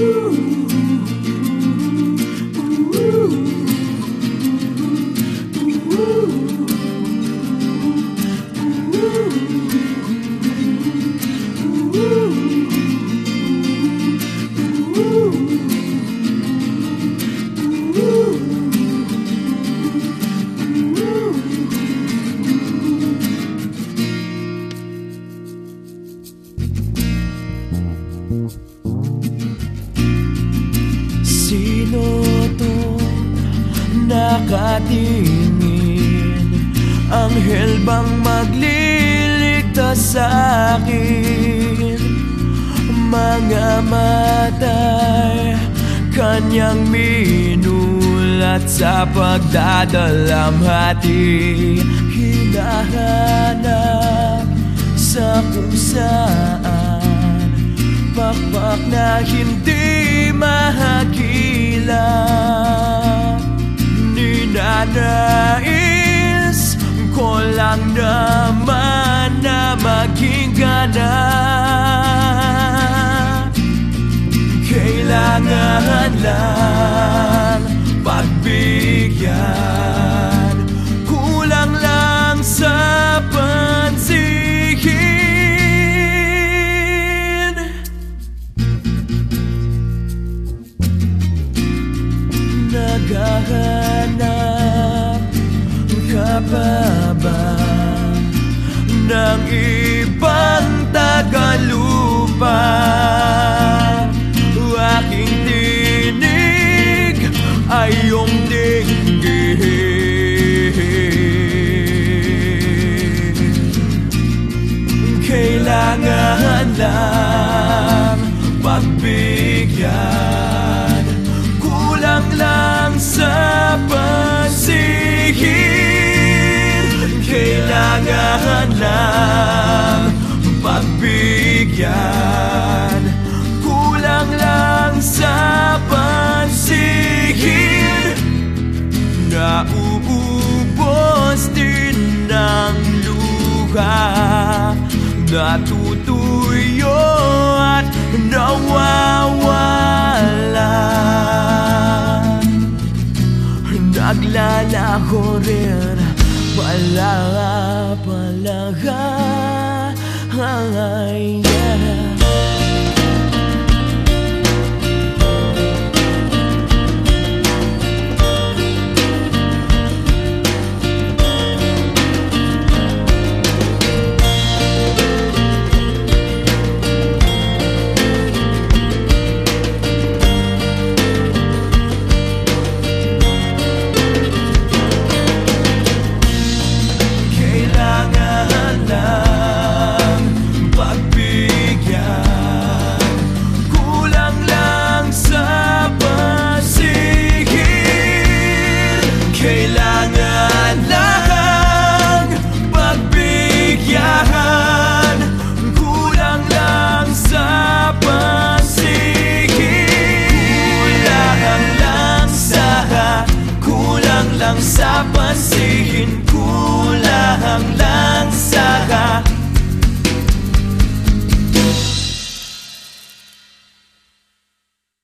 Ooh. Nakatingin? Anghel bang magliligtas sa akin? Mga matay Kanyang minulat sa pagdadalamhati Hinahanap sa kung saan Pakpak na hindi mahagila lang naman na maging ganap Kailangan lang pagbigyan. Kulang lang sa pansihin. Naghahanap ka pa ba ng ibang tagalupa? Aking tinig ay iyong dinggin Kailangan lang pagbigyan Kulang lang sa pansihin Kailangan lang pagbigyan Kulang lang sa pansihin Nauubos din ng luha. Natutuyo at nawawala. Naglalaho rin pala palaga Ay, yeah. Lang sa pansihin Kulang lang